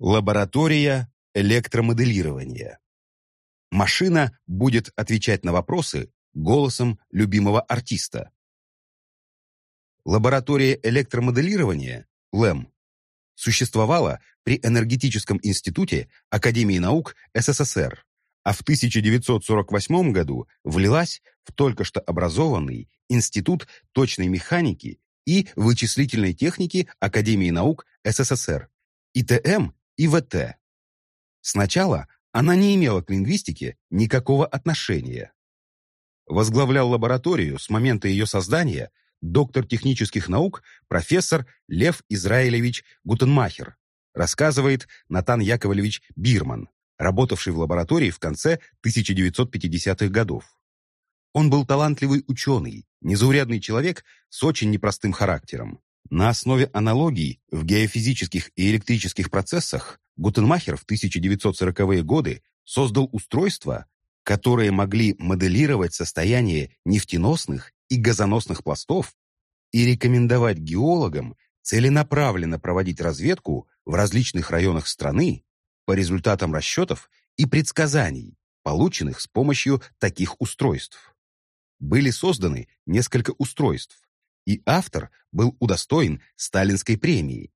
Лаборатория электромоделирования. Машина будет отвечать на вопросы голосом любимого артиста. Лаборатория электромоделирования, ЛЭМ, существовала при Энергетическом институте Академии наук СССР, а в 1948 году влилась в только что образованный Институт точной механики и вычислительной техники Академии наук СССР, ИТМ и ВТ. Сначала она не имела к лингвистике никакого отношения. Возглавлял лабораторию с момента ее создания доктор технических наук профессор Лев Израилевич Гутенмахер, рассказывает Натан Яковлевич Бирман, работавший в лаборатории в конце 1950-х годов. Он был талантливый ученый, незаурядный человек с очень непростым характером. На основе аналогий в геофизических и электрических процессах Гутенмахер в 1940-е годы создал устройства, которые могли моделировать состояние нефтеносных и газоносных пластов и рекомендовать геологам целенаправленно проводить разведку в различных районах страны по результатам расчетов и предсказаний, полученных с помощью таких устройств. Были созданы несколько устройств, и автор был удостоен Сталинской премии.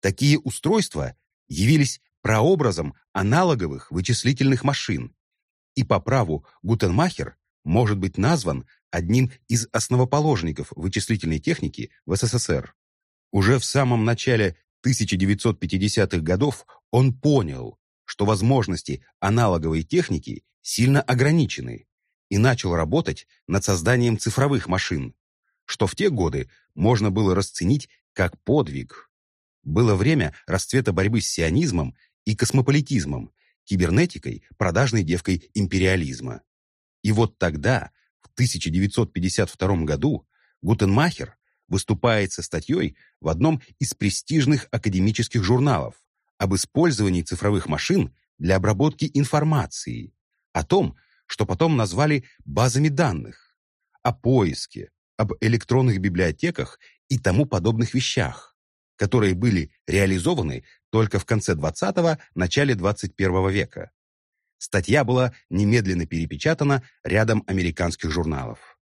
Такие устройства явились прообразом аналоговых вычислительных машин, и по праву Гутенмахер может быть назван одним из основоположников вычислительной техники в СССР. Уже в самом начале 1950-х годов он понял, что возможности аналоговой техники сильно ограничены, и начал работать над созданием цифровых машин, что в те годы можно было расценить как подвиг. Было время расцвета борьбы с сионизмом и космополитизмом, кибернетикой, продажной девкой империализма. И вот тогда, в 1952 году, Гутенмахер выступает со статьей в одном из престижных академических журналов об использовании цифровых машин для обработки информации, о том, что потом назвали базами данных, о поиске, об электронных библиотеках и тому подобных вещах, которые были реализованы только в конце 20-го, начале 21 века. Статья была немедленно перепечатана рядом американских журналов.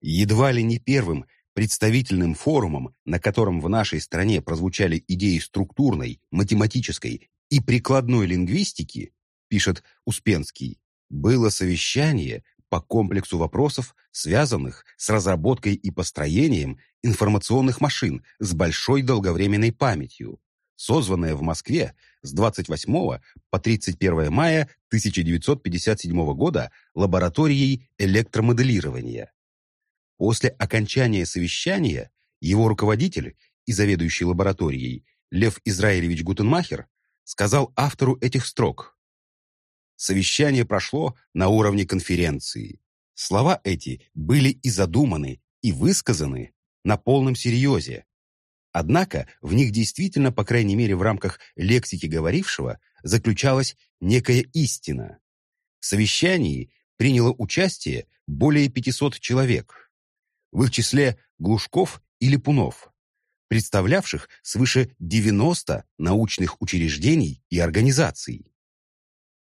Едва ли не первым представительным форумом, на котором в нашей стране прозвучали идеи структурной, математической и прикладной лингвистики, пишет Успенский, было совещание по комплексу вопросов, связанных с разработкой и построением информационных машин с большой долговременной памятью, созванное в Москве с 28 по 31 мая 1957 года лабораторией электромоделирования. После окончания совещания его руководитель и заведующий лабораторией Лев Израилевич Гутенмахер сказал автору этих строк Совещание прошло на уровне конференции. Слова эти были и задуманы, и высказаны на полном серьезе. Однако в них действительно, по крайней мере в рамках лексики говорившего, заключалась некая истина. В совещании приняло участие более 500 человек. В их числе Глушков и Липунов, представлявших свыше 90 научных учреждений и организаций.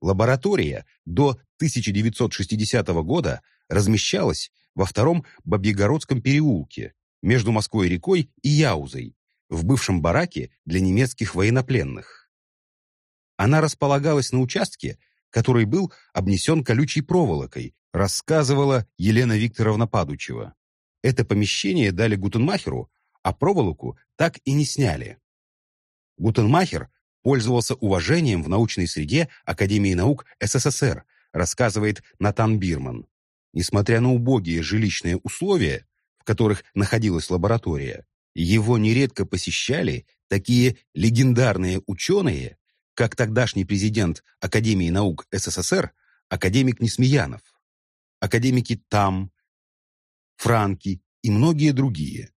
Лаборатория до 1960 года размещалась во втором Бабьегородском переулке между Москвой-рекой и Яузой, в бывшем бараке для немецких военнопленных. Она располагалась на участке, который был обнесен колючей проволокой, рассказывала Елена Викторовна Падучева. Это помещение дали Гутенмахеру, а проволоку так и не сняли. Гутенмахер пользовался уважением в научной среде Академии наук СССР, рассказывает Натан Бирман. Несмотря на убогие жилищные условия, в которых находилась лаборатория, его нередко посещали такие легендарные ученые, как тогдашний президент Академии наук СССР, академик Несмеянов, академики Там, Франки и многие другие.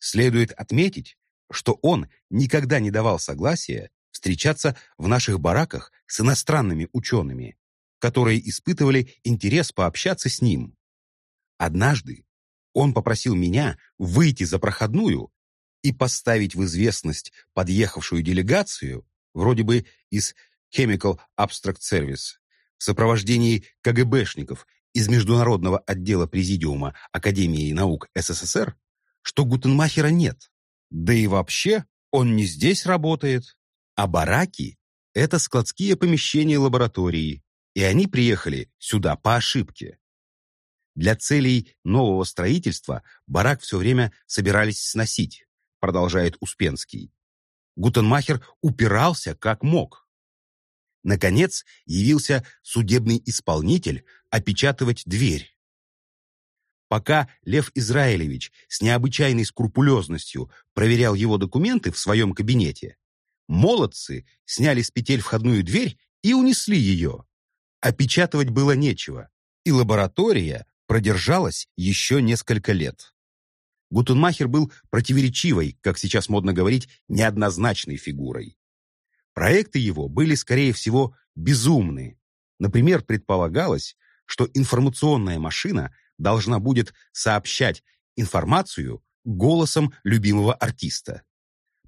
Следует отметить, что он никогда не давал согласия встречаться в наших бараках с иностранными учеными, которые испытывали интерес пообщаться с ним. Однажды он попросил меня выйти за проходную и поставить в известность подъехавшую делегацию вроде бы из Chemical Abstract Service, в сопровождении КГБшников из Международного отдела Президиума Академии наук СССР, что Гутенмахера нет. Да и вообще он не здесь работает. А бараки — это складские помещения лаборатории, и они приехали сюда по ошибке. Для целей нового строительства барак все время собирались сносить, продолжает Успенский. Гутенмахер упирался как мог. Наконец явился судебный исполнитель опечатывать дверь. Пока Лев Израилевич с необычайной скрупулезностью проверял его документы в своем кабинете, молодцы сняли с петель входную дверь и унесли ее. Опечатывать было нечего, и лаборатория продержалась еще несколько лет. Гутенмахер был противоречивой, как сейчас модно говорить, неоднозначной фигурой. Проекты его были, скорее всего, безумны. Например, предполагалось, что информационная машина должна будет сообщать информацию голосом любимого артиста.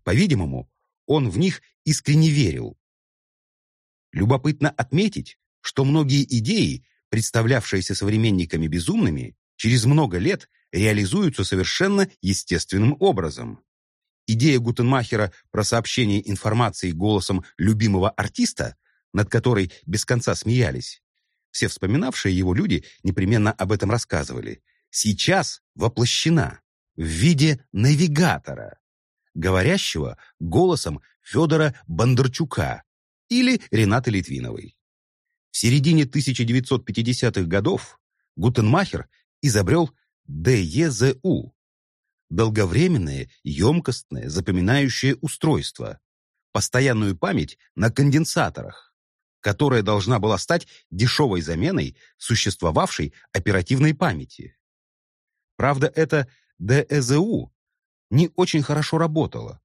По-видимому, он в них искренне верил. Любопытно отметить, что многие идеи, представлявшиеся современниками безумными, через много лет реализуются совершенно естественным образом. Идея Гутенмахера про сообщение информации голосом любимого артиста, над которой без конца смеялись, все вспоминавшие его люди непременно об этом рассказывали, сейчас воплощена в виде навигатора, говорящего голосом Федора Бондарчука или Ренаты Литвиновой. В середине 1950-х годов Гутенмахер изобрел ДЕЗУ – долговременное, емкостное, запоминающее устройство, постоянную память на конденсаторах, которая должна была стать дешевой заменой существовавшей оперативной памяти. Правда, это ДЭЗУ не очень хорошо работало,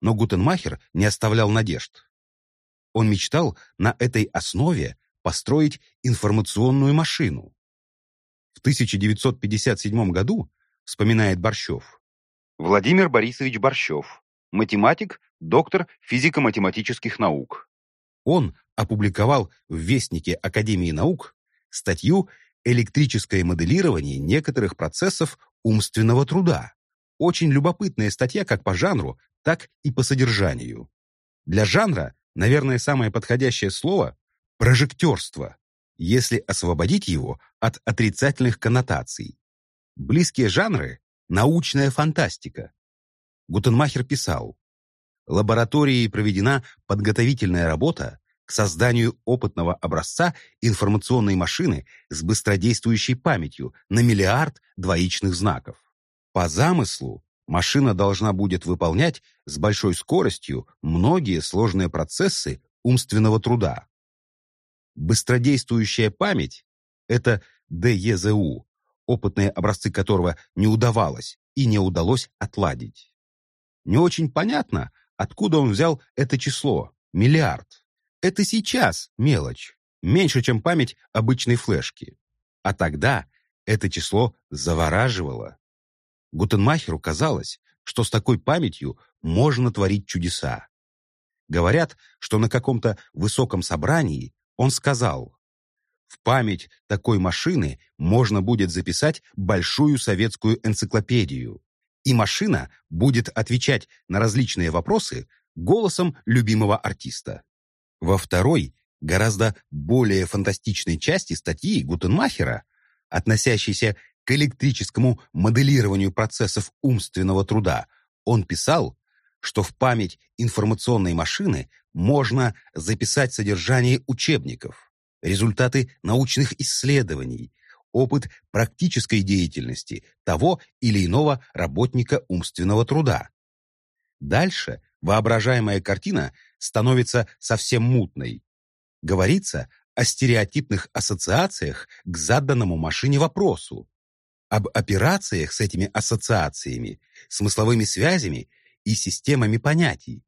но Гутенмахер не оставлял надежд. Он мечтал на этой основе построить информационную машину. В 1957 году, вспоминает Борщев, Владимир Борисович Борщев, математик, доктор физико-математических наук. Он опубликовал в Вестнике Академии наук статью «Электрическое моделирование некоторых процессов умственного труда». Очень любопытная статья как по жанру, так и по содержанию. Для жанра, наверное, самое подходящее слово Прожектерство, если освободить его от отрицательных коннотаций. Близкие жанры – научная фантастика. Гутенмахер писал, лабораторией проведена подготовительная работа к созданию опытного образца информационной машины с быстродействующей памятью на миллиард двоичных знаков. По замыслу, машина должна будет выполнять с большой скоростью многие сложные процессы умственного труда. Быстродействующая память – это ДЕЗУ, опытные образцы которого не удавалось и не удалось отладить. Не очень понятно, откуда он взял это число – миллиард. Это сейчас мелочь, меньше, чем память обычной флешки. А тогда это число завораживало. Гутенмахеру казалось, что с такой памятью можно творить чудеса. Говорят, что на каком-то высоком собрании он сказал, в память такой машины можно будет записать большую советскую энциклопедию, и машина будет отвечать на различные вопросы голосом любимого артиста. Во второй, гораздо более фантастичной части статьи Гутенмахера, относящейся к электрическому моделированию процессов умственного труда, он писал, что в память информационной машины можно записать содержание учебников, результаты научных исследований, опыт практической деятельности того или иного работника умственного труда. Дальше воображаемая картина становится совсем мутной. Говорится о стереотипных ассоциациях к заданному машине вопросу, об операциях с этими ассоциациями, смысловыми связями и системами понятий,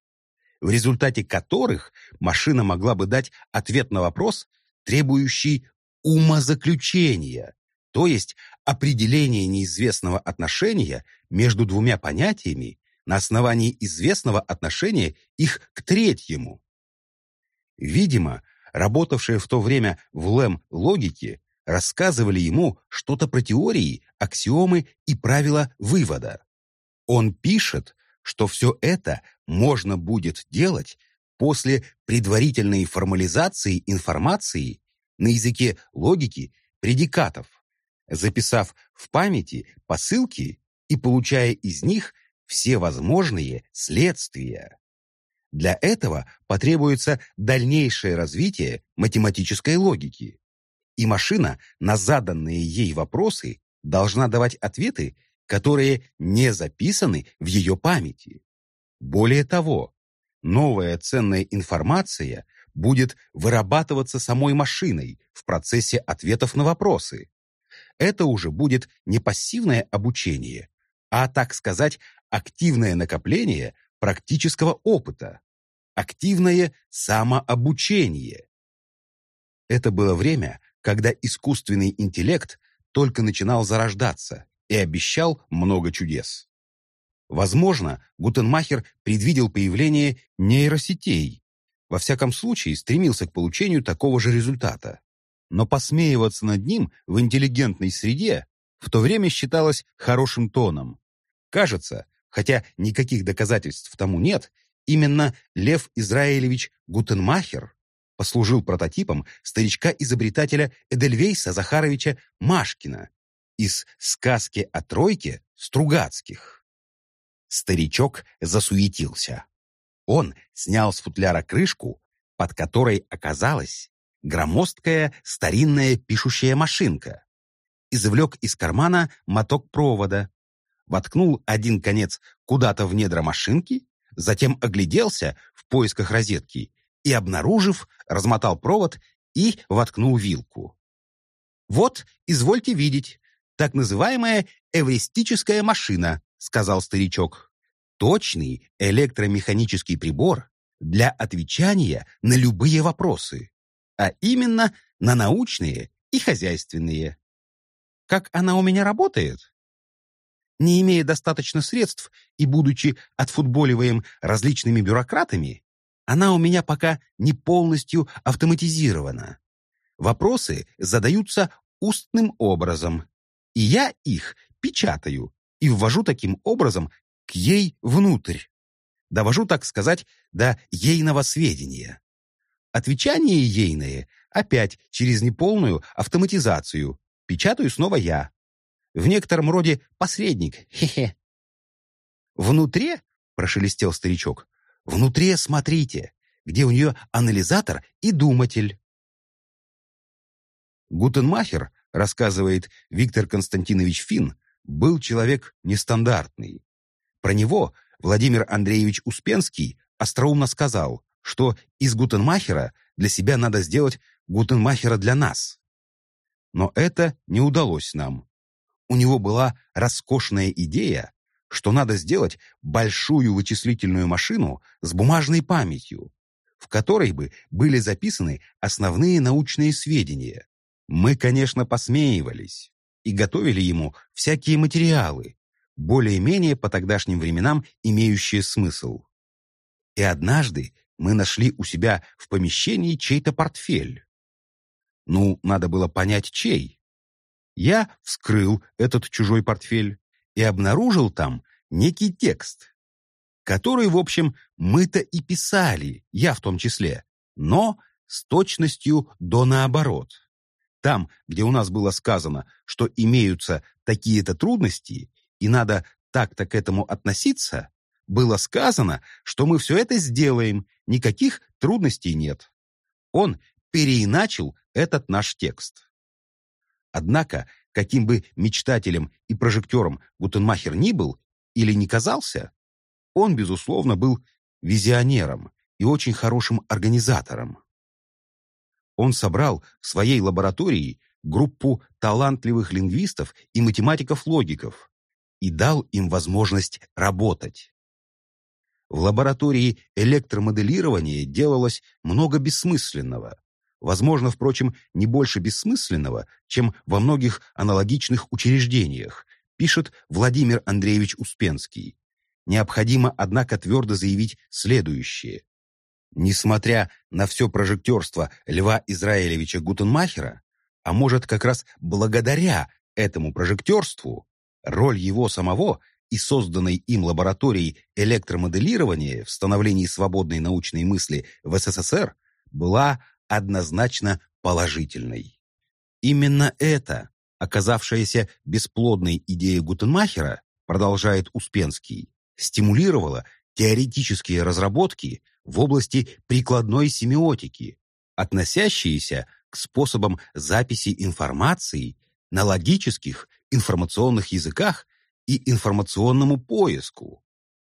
в результате которых машина могла бы дать ответ на вопрос, требующий умозаключения, то есть определения неизвестного отношения между двумя понятиями на основании известного отношения их к третьему. Видимо, работавшие в то время в ЛЭМ логики рассказывали ему что-то про теории, аксиомы и правила вывода. Он пишет, что все это можно будет делать после предварительной формализации информации на языке логики предикатов, записав в памяти посылки и получая из них все возможные следствия. Для этого потребуется дальнейшее развитие математической логики, и машина на заданные ей вопросы должна давать ответы, которые не записаны в ее памяти. Более того, новая ценная информация будет вырабатываться самой машиной в процессе ответов на вопросы. Это уже будет не пассивное обучение, а, так сказать, активное накопление практического опыта, активное самообучение. Это было время, когда искусственный интеллект только начинал зарождаться и обещал много чудес. Возможно, Гутенмахер предвидел появление нейросетей, во всяком случае стремился к получению такого же результата. Но посмеиваться над ним в интеллигентной среде в то время считалось хорошим тоном. Кажется, хотя никаких доказательств тому нет, именно Лев Израилевич Гутенмахер послужил прототипом старичка-изобретателя Эдельвейса Захаровича Машкина из сказки о тройке Стругацких. Старичок засуетился. Он снял с футляра крышку, под которой оказалась громоздкая старинная пишущая машинка. Извлек из кармана моток провода, воткнул один конец куда-то в недра машинки, затем огляделся в поисках розетки и, обнаружив, размотал провод и воткнул вилку. «Вот, извольте видеть, так называемая эвристическая машина», сказал старичок. Точный электромеханический прибор для отвечания на любые вопросы, а именно на научные и хозяйственные. Как она у меня работает? Не имея достаточно средств и будучи отфутболиваем различными бюрократами, она у меня пока не полностью автоматизирована. Вопросы задаются устным образом, и я их печатаю и ввожу таким образом к ей внутрь. Довожу, так сказать, до ейного сведения. Отвечание ейное опять через неполную автоматизацию. Печатаю снова я. В некотором роде посредник. Хе-хе. «Внутри?» — прошелестел старичок. «Внутри смотрите, где у нее анализатор и думатель». Гутенмахер, рассказывает Виктор Константинович Финн, был человек нестандартный. Про него Владимир Андреевич Успенский остроумно сказал, что из Гутенмахера для себя надо сделать Гутенмахера для нас. Но это не удалось нам. У него была роскошная идея, что надо сделать большую вычислительную машину с бумажной памятью, в которой бы были записаны основные научные сведения. Мы, конечно, посмеивались и готовили ему всякие материалы, более-менее по тогдашним временам имеющие смысл. И однажды мы нашли у себя в помещении чей-то портфель. Ну, надо было понять, чей. Я вскрыл этот чужой портфель и обнаружил там некий текст, который, в общем, мы-то и писали, я в том числе, но с точностью до наоборот. Там, где у нас было сказано, что имеются такие-то трудности, и надо так-то к этому относиться, было сказано, что мы все это сделаем, никаких трудностей нет. Он переиначил этот наш текст. Однако, каким бы мечтателем и прожектором Гутенмахер ни был или не казался, он, безусловно, был визионером и очень хорошим организатором он собрал в своей лаборатории группу талантливых лингвистов и математиков-логиков и дал им возможность работать. В лаборатории электромоделирования делалось много бессмысленного, возможно, впрочем, не больше бессмысленного, чем во многих аналогичных учреждениях, пишет Владимир Андреевич Успенский. Необходимо, однако, твердо заявить следующее. Несмотря на все прожектерство Льва Израилевича Гутенмахера, а может как раз благодаря этому прожектерству, роль его самого и созданной им лабораторией электромоделирования в становлении свободной научной мысли в СССР была однозначно положительной. Именно это, оказавшаяся бесплодной идея Гутенмахера, продолжает Успенский, стимулировала теоретические разработки в области прикладной семиотики, относящиеся к способам записи информации на логических информационных языках и информационному поиску.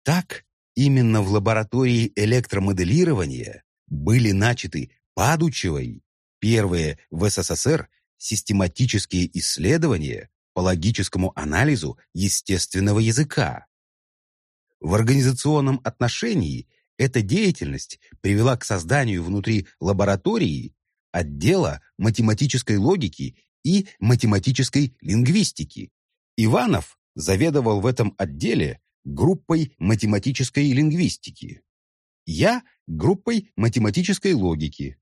Так, именно в лаборатории электромоделирования были начаты Падучевой первые в СССР систематические исследования по логическому анализу естественного языка. В организационном отношении эта деятельность привела к созданию внутри лаборатории отдела математической логики и математической лингвистики. Иванов заведовал в этом отделе группой математической лингвистики. Я – группой математической логики.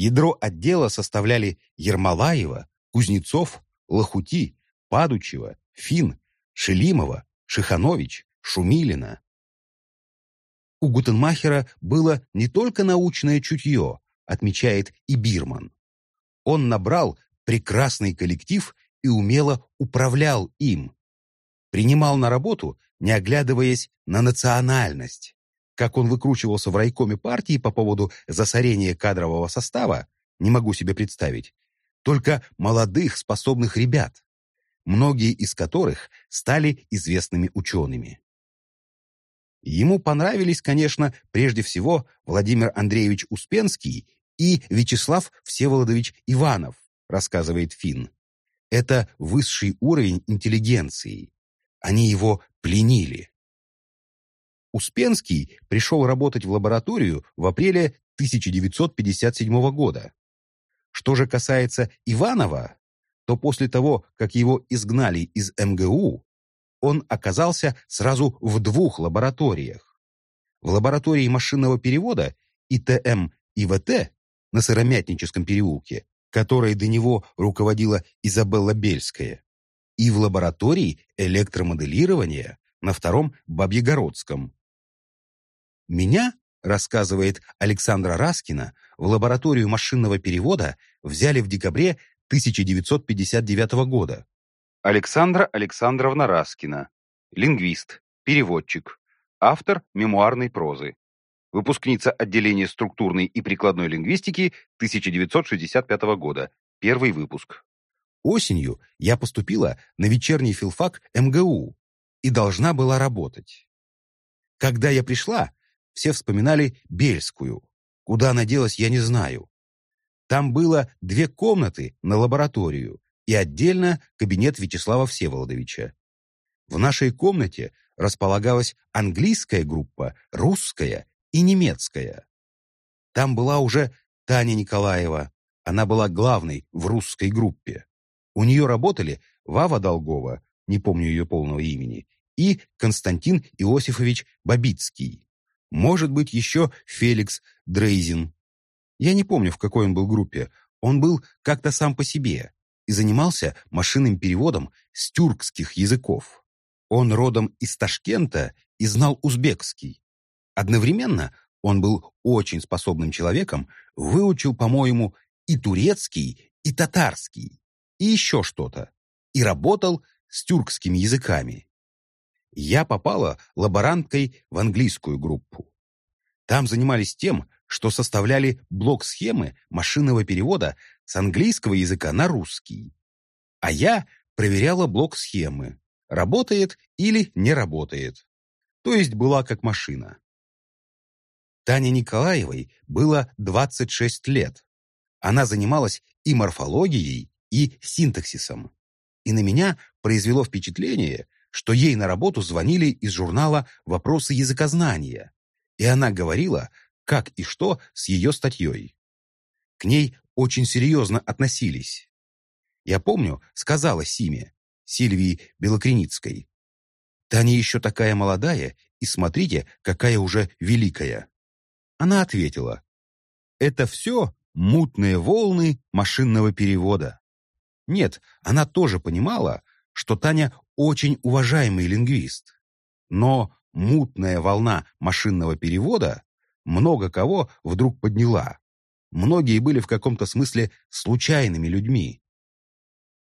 Ядро отдела составляли Ермолаева, Кузнецов, Лохути, Падучева, Фин, Шелимова, Шиханович, Шумилина. У Гутенмахера было не только научное чутье, отмечает и Бирман. Он набрал прекрасный коллектив и умело управлял им. Принимал на работу, не оглядываясь на национальность. Как он выкручивался в райкоме партии по поводу засорения кадрового состава, не могу себе представить. Только молодых, способных ребят, многие из которых стали известными учеными. Ему понравились, конечно, прежде всего Владимир Андреевич Успенский и Вячеслав Всеволодович Иванов, рассказывает Финн. Это высший уровень интеллигенции. Они его пленили. Успенский пришел работать в лабораторию в апреле 1957 года. Что же касается Иванова, то после того, как его изгнали из МГУ, он оказался сразу в двух лабораториях. В лаборатории машинного перевода ИТМ ИВТ на Сыромятническом переулке, которой до него руководила Изабелла Бельская, и в лаборатории электромоделирования на втором Бабьегородском. Меня, рассказывает Александра Раскина, в лабораторию машинного перевода взяли в декабре 1959 года. Александра Александровна Раскина, лингвист, переводчик, автор мемуарной прозы. Выпускница отделения структурной и прикладной лингвистики 1965 года. Первый выпуск. Осенью я поступила на вечерний филфак МГУ и должна была работать. Когда я пришла, все вспоминали Бельскую. Куда она делась, я не знаю. Там было две комнаты на лабораторию и отдельно кабинет Вячеслава Всеволодовича. В нашей комнате располагалась английская группа, русская и немецкая. Там была уже Таня Николаева, она была главной в русской группе. У нее работали Вава Долгова, не помню ее полного имени, и Константин Иосифович Бабицкий. Может быть, еще Феликс Дрейзин. Я не помню, в какой он был группе. Он был как-то сам по себе и занимался машинным переводом с тюркских языков. Он родом из Ташкента и знал узбекский. Одновременно он был очень способным человеком, выучил, по-моему, и турецкий, и татарский, и еще что-то, и работал с тюркскими языками. Я попала лаборанткой в английскую группу. Там занимались тем, что составляли блок-схемы машинного перевода с английского языка на русский. А я проверяла блок-схемы, работает или не работает. То есть была как машина. Тане Николаевой было 26 лет. Она занималась и морфологией, и синтаксисом. И на меня произвело впечатление, что ей на работу звонили из журнала «Вопросы языкознания», и она говорила, как и что с ее статьей. К ней очень серьезно относились. Я помню, сказала Симе, Сильвии Белокреницкой, «Таня еще такая молодая, и смотрите, какая уже великая». она ответила, «Это все мутные волны машинного перевода». Нет, она тоже понимала, что Таня очень уважаемый лингвист. Но мутная волна машинного перевода много кого вдруг подняла. Многие были в каком-то смысле случайными людьми.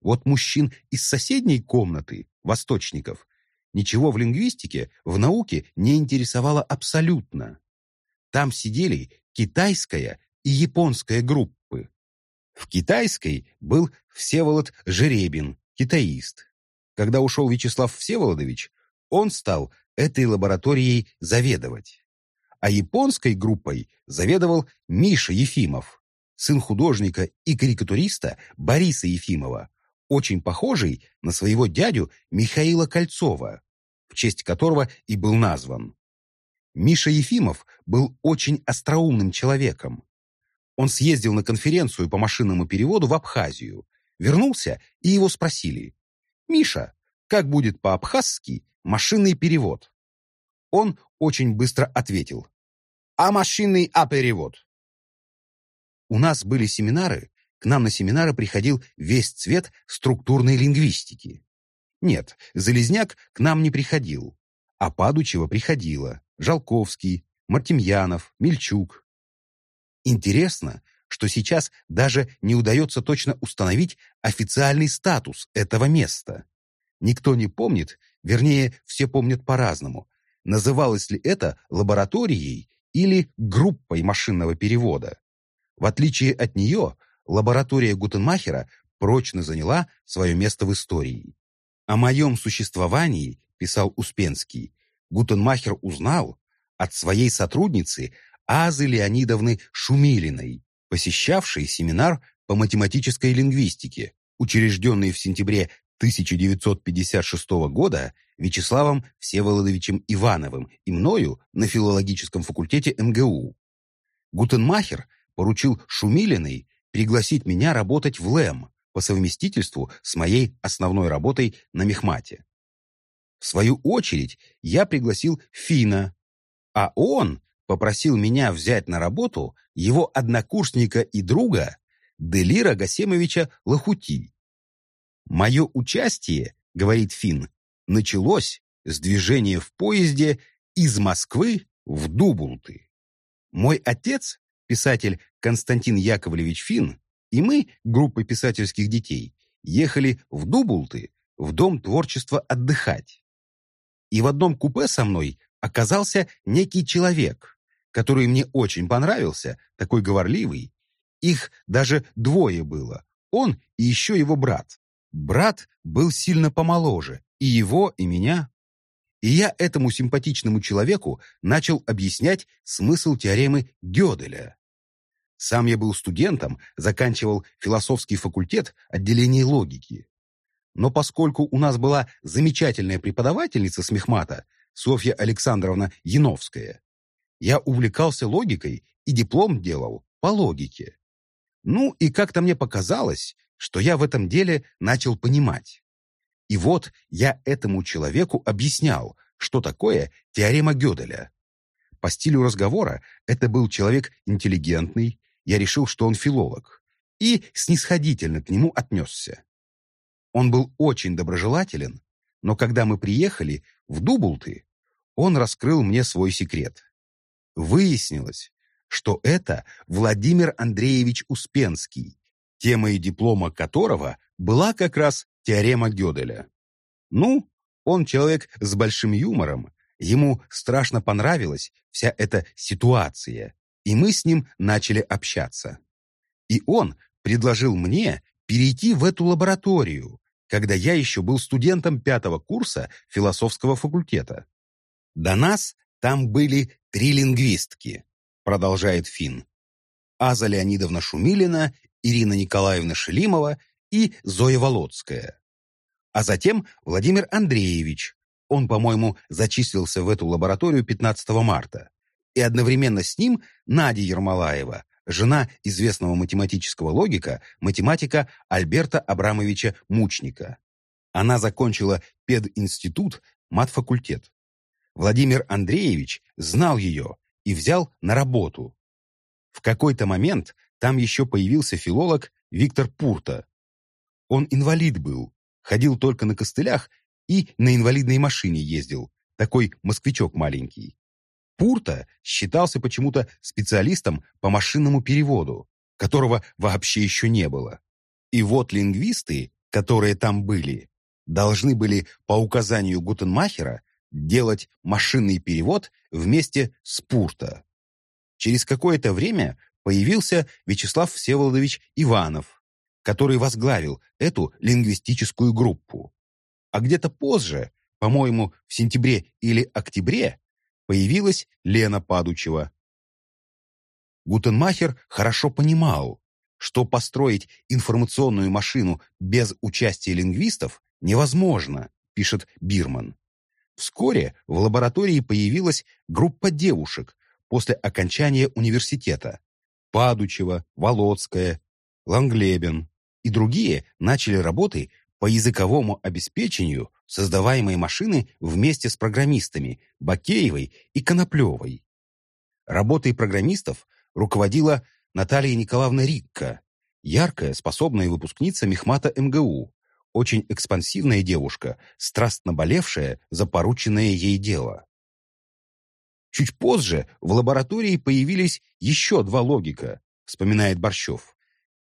Вот мужчин из соседней комнаты, восточников, ничего в лингвистике, в науке не интересовало абсолютно. Там сидели китайская и японская группы. В китайской был Всеволод Жеребин, китаист. Когда ушел Вячеслав Всеволодович, он стал этой лабораторией заведовать. А японской группой заведовал Миша Ефимов, сын художника и карикатуриста Бориса Ефимова, очень похожий на своего дядю Михаила Кольцова, в честь которого и был назван. Миша Ефимов был очень остроумным человеком. Он съездил на конференцию по машинному переводу в Абхазию, вернулся, и его спросили, «Миша, как будет по-абхазски машинный перевод?» Он очень быстро ответил, «А машинный А-перевод?» У нас были семинары, к нам на семинары приходил весь цвет структурной лингвистики. Нет, Залезняк к нам не приходил, а Падучева приходила, Жалковский, Мартемьянов, Мельчук. Интересно, что сейчас даже не удается точно установить официальный статус этого места. Никто не помнит, вернее, все помнят по-разному, называлось ли это лабораторией или группой машинного перевода. В отличие от нее, лаборатория Гутенмахера прочно заняла свое место в истории. О моем существовании, писал Успенский, Гутенмахер узнал от своей сотрудницы Азы Леонидовны Шумилиной, посещавшей семинар по математической лингвистике, учрежденный в сентябре 1956 года Вячеславом Всеволодовичем Ивановым и мною на филологическом факультете МГУ. Гутенмахер поручил Шумилиной пригласить меня работать в ЛЭМ по совместительству с моей основной работой на Мехмате. В свою очередь я пригласил Фина, а он попросил меня взять на работу его однокурсника и друга Делира Гасемовича Лохути. «Мое участие, — говорит Фин, — началось с движения в поезде из Москвы в Дубулты. Мой отец писатель Константин Яковлевич Фин и мы, группой писательских детей, ехали в Дубулты, в Дом творчества отдыхать. И в одном купе со мной оказался некий человек, который мне очень понравился, такой говорливый. Их даже двое было, он и еще его брат. Брат был сильно помоложе, и его, и меня. И я этому симпатичному человеку начал объяснять смысл теоремы Гёделя. Сам я был студентом, заканчивал философский факультет отделения логики. Но поскольку у нас была замечательная преподавательница смехмата, Софья Александровна Яновская, я увлекался логикой и диплом делал по логике. Ну и как-то мне показалось, что я в этом деле начал понимать. И вот я этому человеку объяснял, что такое теорема Гёделя. По стилю разговора это был человек интеллигентный, я решил, что он филолог, и снисходительно к нему отнесся. Он был очень доброжелателен, но когда мы приехали в Дубулты, он раскрыл мне свой секрет. Выяснилось, что это Владимир Андреевич Успенский, темой диплома которого была как раз теорема Гёделя. Ну, он человек с большим юмором, ему страшно понравилась вся эта ситуация, и мы с ним начали общаться. И он предложил мне перейти в эту лабораторию, когда я еще был студентом пятого курса философского факультета. До нас там были три лингвистки, продолжает Фин. Аза Леонидовна Шумилина, Ирина Николаевна Шелимова и Зоя Володская. А затем Владимир Андреевич. Он, по-моему, зачислился в эту лабораторию 15 марта и одновременно с ним Надя Ермолаева, жена известного математического логика, математика Альберта Абрамовича Мучника. Она закончила пединститут, матфакультет. Владимир Андреевич знал ее и взял на работу. В какой-то момент там еще появился филолог Виктор Пурта. Он инвалид был, ходил только на костылях и на инвалидной машине ездил, такой москвичок маленький. Пурта считался почему-то специалистом по машинному переводу, которого вообще еще не было. И вот лингвисты, которые там были, должны были по указанию Гутенмахера делать машинный перевод вместе с Пурта. Через какое-то время появился Вячеслав Всеволодович Иванов, который возглавил эту лингвистическую группу. А где-то позже, по-моему, в сентябре или октябре, появилась Лена Падучева. Гутенмахер хорошо понимал, что построить информационную машину без участия лингвистов невозможно, пишет Бирман. Вскоре в лаборатории появилась группа девушек после окончания университета. Падучева, Володская, Ланглебен и другие начали работы по языковому обеспечению создаваемой машины вместе с программистами Бакеевой и Коноплевой. Работой программистов руководила Наталья Николаевна Рикка, яркая, способная выпускница Мехмата МГУ, очень экспансивная девушка, страстно болевшая за порученное ей дело. Чуть позже в лаборатории появились еще два логика, вспоминает Борщев.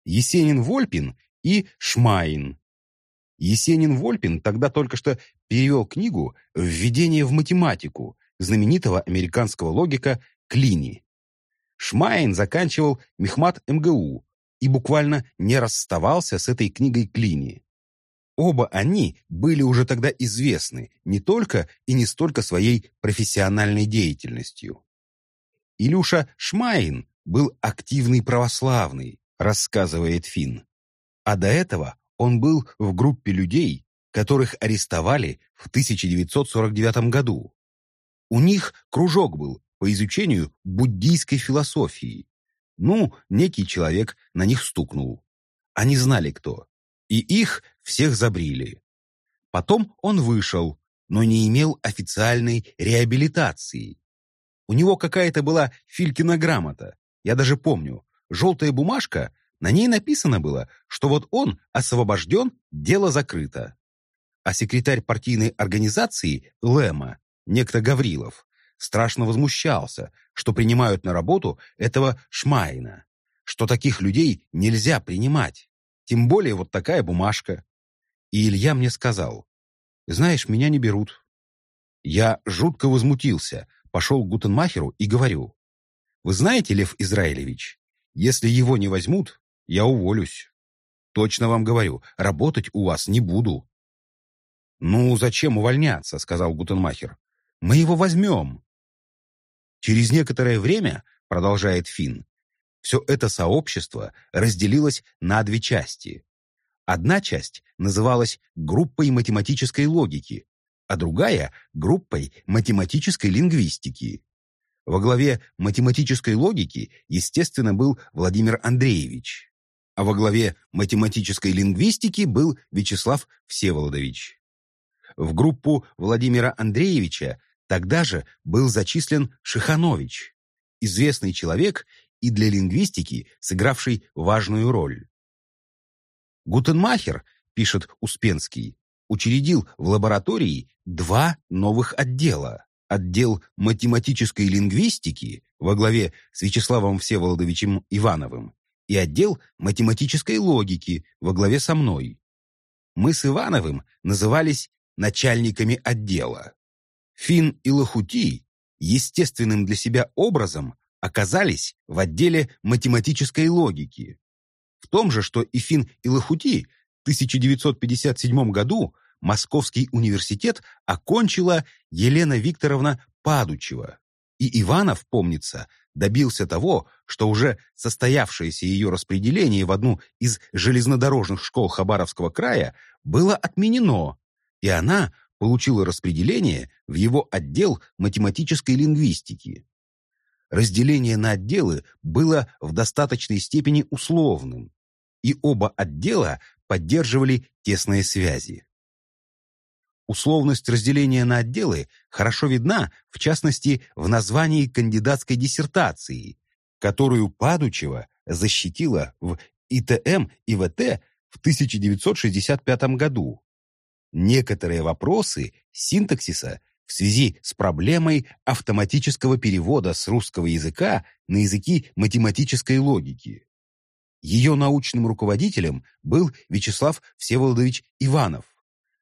Есенин-Вольпин и Шмайн. Есенин-Вольпин тогда только что перевел книгу «Введение в математику» знаменитого американского логика Клини. Шмайн заканчивал Мехмат МГУ и буквально не расставался с этой книгой Клини. Оба они были уже тогда известны не только и не столько своей профессиональной деятельностью. Илюша Шмайн был активный православный, рассказывает Финн. А до этого он был в группе людей, которых арестовали в 1949 году. У них кружок был по изучению буддийской философии. Ну, некий человек на них стукнул. Они знали кто. И их всех забрили. Потом он вышел, но не имел официальной реабилитации. У него какая-то была Филькина грамота. Я даже помню. Желтая бумажка на ней написано было, что вот он освобожден, дело закрыто. А секретарь партийной организации Лема, некто Гаврилов, страшно возмущался, что принимают на работу этого Шмайна, что таких людей нельзя принимать, тем более вот такая бумажка. И Илья мне сказал, «Знаешь, меня не берут». Я жутко возмутился, пошел к Гутенмахеру и говорю, «Вы знаете, Лев Израилевич, если его не возьмут, я уволюсь. Точно вам говорю, работать у вас не буду. «Ну, зачем увольняться?» — сказал Гутенмахер. «Мы его возьмем». Через некоторое время, продолжает Финн, все это сообщество разделилось на две части. Одна часть называлась группой математической логики, а другая — группой математической лингвистики. Во главе математической логики, естественно, был Владимир Андреевич а во главе математической лингвистики был Вячеслав Всеволодович. В группу Владимира Андреевича тогда же был зачислен Шиханович, известный человек и для лингвистики сыгравший важную роль. Гутенмахер, пишет Успенский, учредил в лаборатории два новых отдела. Отдел математической лингвистики во главе с Вячеславом Всеволодовичем Ивановым и отдел математической логики во главе со мной. Мы с Ивановым назывались начальниками отдела. Фин и Лохути естественным для себя образом оказались в отделе математической логики. В том же, что и Фин и Лохути в 1957 году Московский университет окончила Елена Викторовна Падучева. И Иванов, помнится, добился того, что уже состоявшееся ее распределение в одну из железнодорожных школ Хабаровского края было отменено, и она получила распределение в его отдел математической лингвистики. Разделение на отделы было в достаточной степени условным, и оба отдела поддерживали тесные связи. Условность разделения на отделы хорошо видна, в частности, в названии кандидатской диссертации, которую Падучева защитила в ИТМ и ВТ в 1965 году. Некоторые вопросы синтаксиса в связи с проблемой автоматического перевода с русского языка на языки математической логики. Ее научным руководителем был Вячеслав Всеволодович Иванов,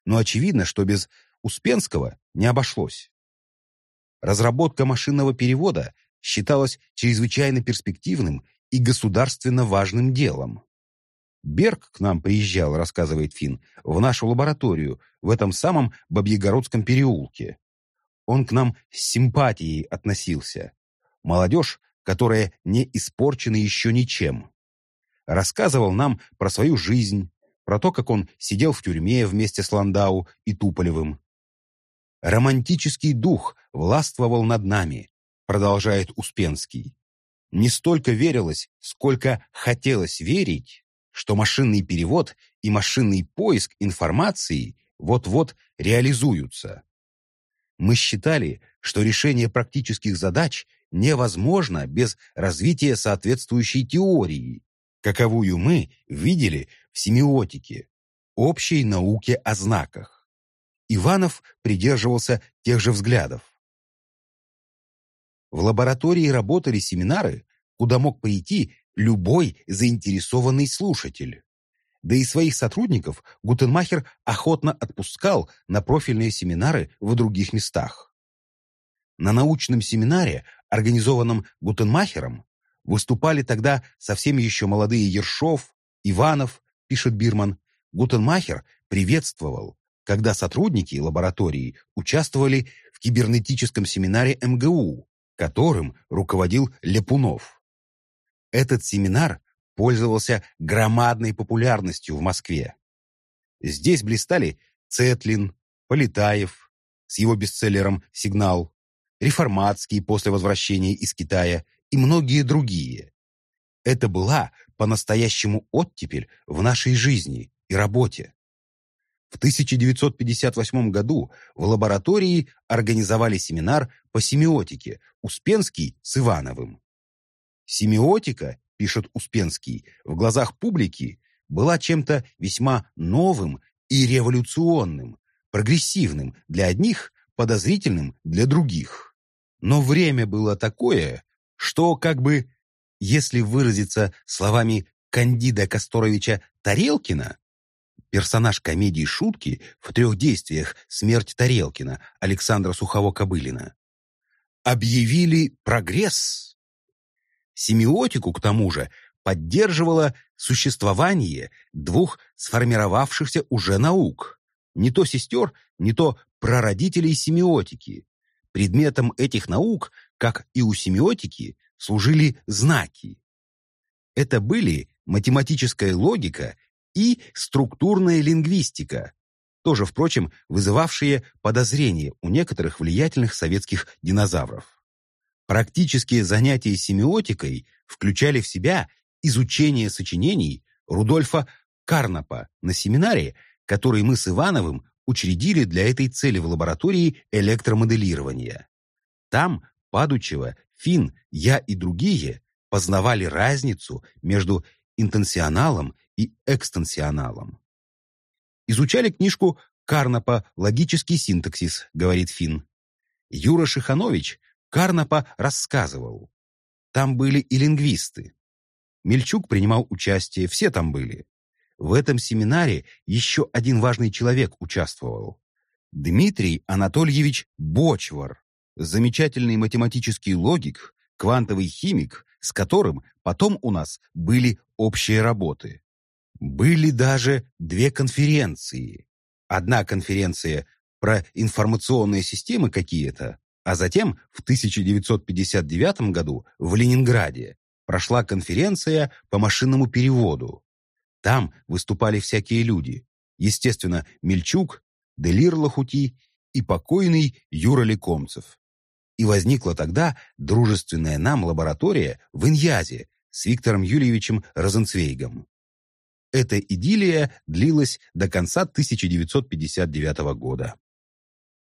но очевидно, что без Успенского не обошлось. Разработка машинного перевода считалась чрезвычайно перспективным и государственно важным делом. Берг к нам приезжал, рассказывает Фин, в нашу лабораторию в этом самом Бабьегородском переулке. Он к нам с симпатией относился. Молодежь, которая не испорчена еще ничем. Рассказывал нам про свою жизнь, про то, как он сидел в тюрьме вместе с Ландау и Туполевым. «Романтический дух властвовал над нами», продолжает Успенский. «Не столько верилось, сколько хотелось верить, что машинный перевод и машинный поиск информации вот-вот реализуются. Мы считали, что решение практических задач невозможно без развития соответствующей теории, каковую мы видели в семиотике, общей науке о знаках. Иванов придерживался тех же взглядов. В лаборатории работали семинары, куда мог прийти любой заинтересованный слушатель. Да и своих сотрудников Гутенмахер охотно отпускал на профильные семинары в других местах. На научном семинаре, организованном Гутенмахером, выступали тогда совсем еще молодые Ершов, Иванов, пишет Бирман. Гутенмахер приветствовал, когда сотрудники лаборатории участвовали в кибернетическом семинаре МГУ, которым руководил Лепунов. Этот семинар пользовался громадной популярностью в Москве. Здесь блистали Цетлин, Полетаев с его бестселлером «Сигнал», Реформатский после возвращения из Китая и многие другие. Это была по-настоящему оттепель в нашей жизни и работе. В 1958 году в лаборатории организовали семинар по семиотике Успенский с Ивановым. Семиотика, пишет Успенский, в глазах публики была чем-то весьма новым и революционным, прогрессивным для одних, подозрительным для других. Но время было такое, что как бы, если выразиться словами Кандида Косторовича Тарелкина, персонаж комедии «Шутки» в трех действиях «Смерть Тарелкина» Александра Сухово-Кобылина, объявили прогресс Семиотику, к тому же, поддерживала существование двух сформировавшихся уже наук, не то сестер, не то прародителей семиотики. Предметом этих наук, как и у семиотики, служили знаки. Это были математическая логика и структурная лингвистика, тоже, впрочем, вызывавшие подозрения у некоторых влиятельных советских динозавров. Практические занятия семиотикой включали в себя изучение сочинений Рудольфа Карнапа на семинаре, который мы с Ивановым учредили для этой цели в лаборатории электромоделирования. Там Падучева, Фин, я и другие познавали разницу между интенсионалом и экстенсионалом. Изучали книжку Карнапа «Логический синтаксис», говорит Фин. Юра Шиханович Карнапа рассказывал. Там были и лингвисты. Мельчук принимал участие, все там были. В этом семинаре еще один важный человек участвовал. Дмитрий Анатольевич Бочвар, замечательный математический логик, квантовый химик, с которым потом у нас были общие работы. Были даже две конференции. Одна конференция про информационные системы какие-то, а затем в 1959 году в Ленинграде прошла конференция по машинному переводу. Там выступали всякие люди. Естественно, Мельчук, Делир Лохути и покойный Юра Лекомцев. И возникла тогда дружественная нам лаборатория в Иньязе с Виктором Юльевичем Розенцвейгом. Эта идиллия длилась до конца 1959 года.